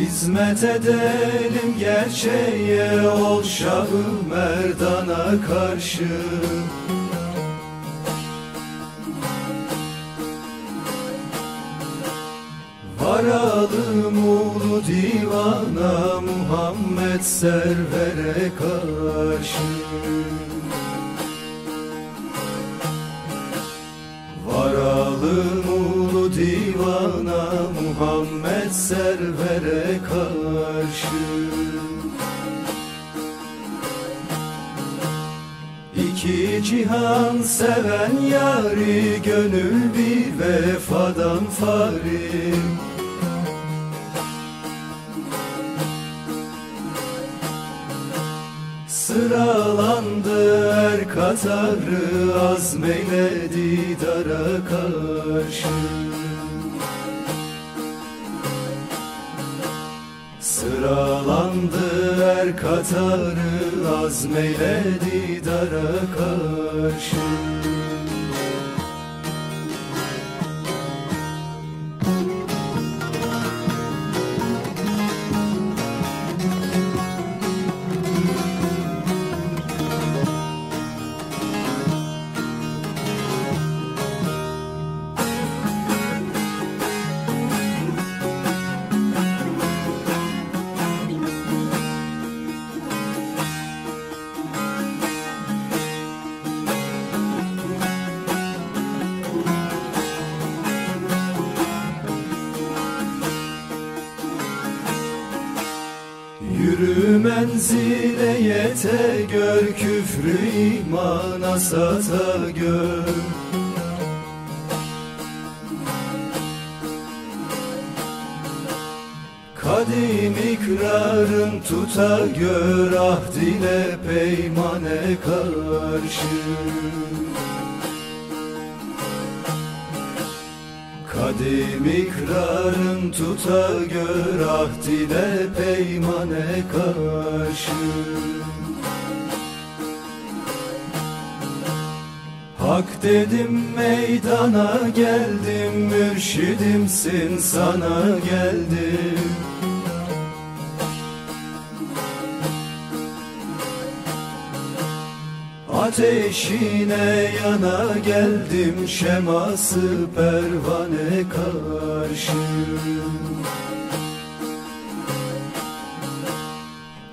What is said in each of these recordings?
Hizmet edelim gerçeğe ol Şahı Merdan'a karşı. Varalım ulu divana Muhammed servere karşı. Varalım ulu divana Muhammed servere karşı. İki cihan seven yari Gönül bir vefadan farim Sıralandı er katarı azmeyledi dara karşı Sıralandı er katarı azmeyledi dara karşı menzile yete gör Küfrü imana sata gör. Kadim ikrarın tuta gör Ahdine peymane karşı Kadim ikrarın tuta gör ahdine peymane karşı. Hak dedim meydana geldim Mürşidimsin sana geldim Ateşine yana geldim şeması pervane karşı.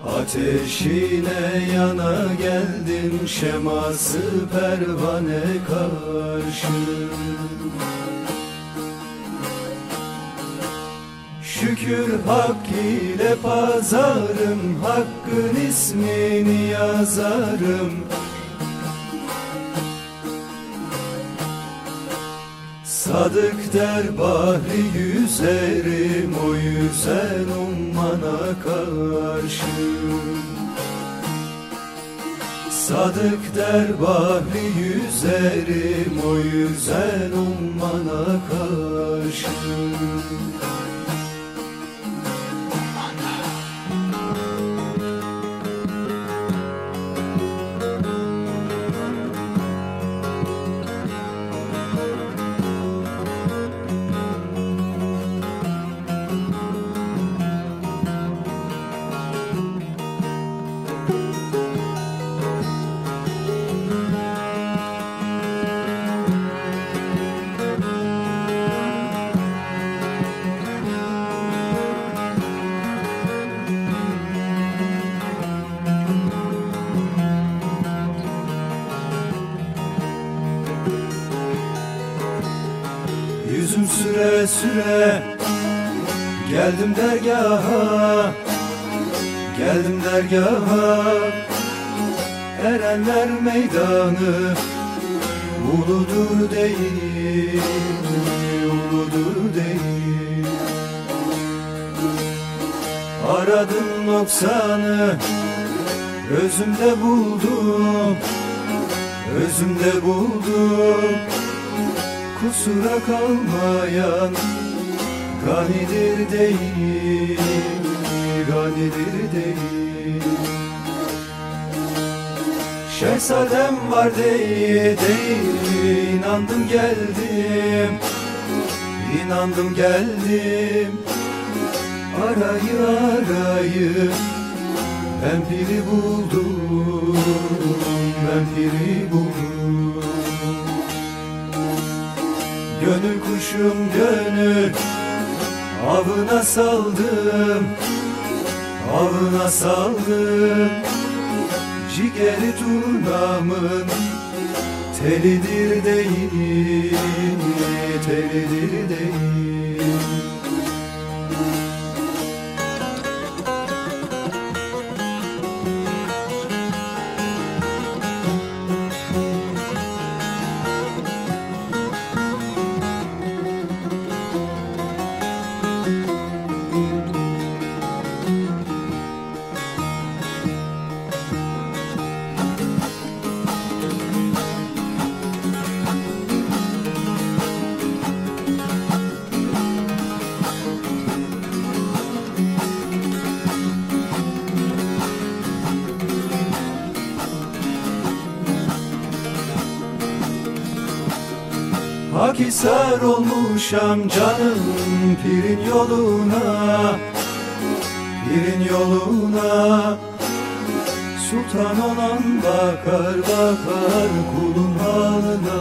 Ateşine yana geldim şeması pervane karşı. Şükür hak ile pazarım Hakkın ismini yazarım Sadık der bahri yüzerim O yüzen ummana karşı. Sadık der bahri yüzerim O yüzen ummana karşı Yüzüm süre süre Geldim dergaha Geldim dergaha. Erenler meydanı Uludur değil Uludur değil. Aradım noksanı Özümde buldum Özümde buldum kusura kalmayan Ganidir değil, ganidir değil. Şehzadem var değil, değil. İnandım geldim İnandım geldim. Arayı arayı ben biri buldum kuşum gönül Avına saldım Avına saldım. Cigeri turnamın Telidir değil Telidir değil Akisar olmuşam canım pirin yoluna Pirin yoluna. Sultan olan bakar bakar kulun halına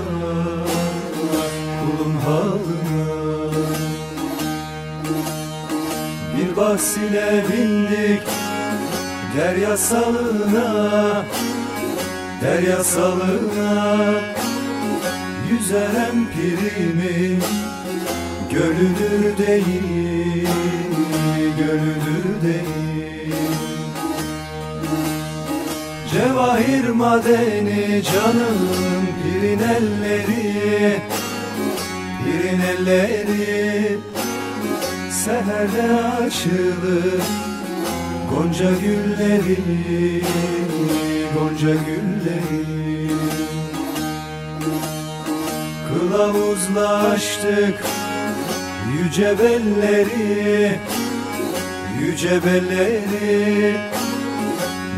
Kulun halına. Bir bahsine bindik derya salına Derya salına Yüzerem pirimi Gölüdür değil Gölüdür değil. Cevahir madeni canım Pirin elleri Pirin elleri Seherde açılır. Gonca gülleri Gonca gülleri Kılavuzlaştık yüce belleri Yüce belleri.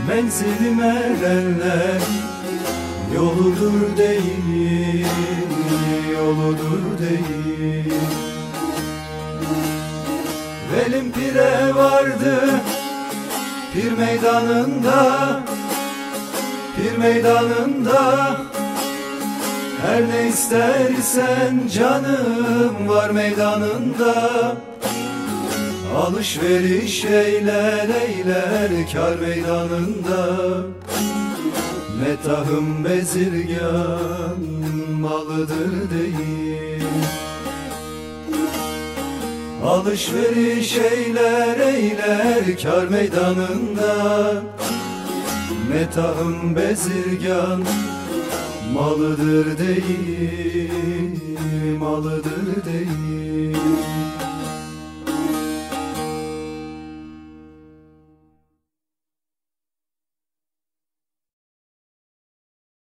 Menzilim erenler Yoludur değil Yoludur değil. Velim pire vardı Pir meydanında Pir meydanında her ne istersen canım var meydanında. Alışveriş eyler eyler kar meydanında. Metahım bezirgan malıdır değil. Alışveriş eyler eyler kar meydanında. Metahım bezirgan malıdır değil, malıdır değil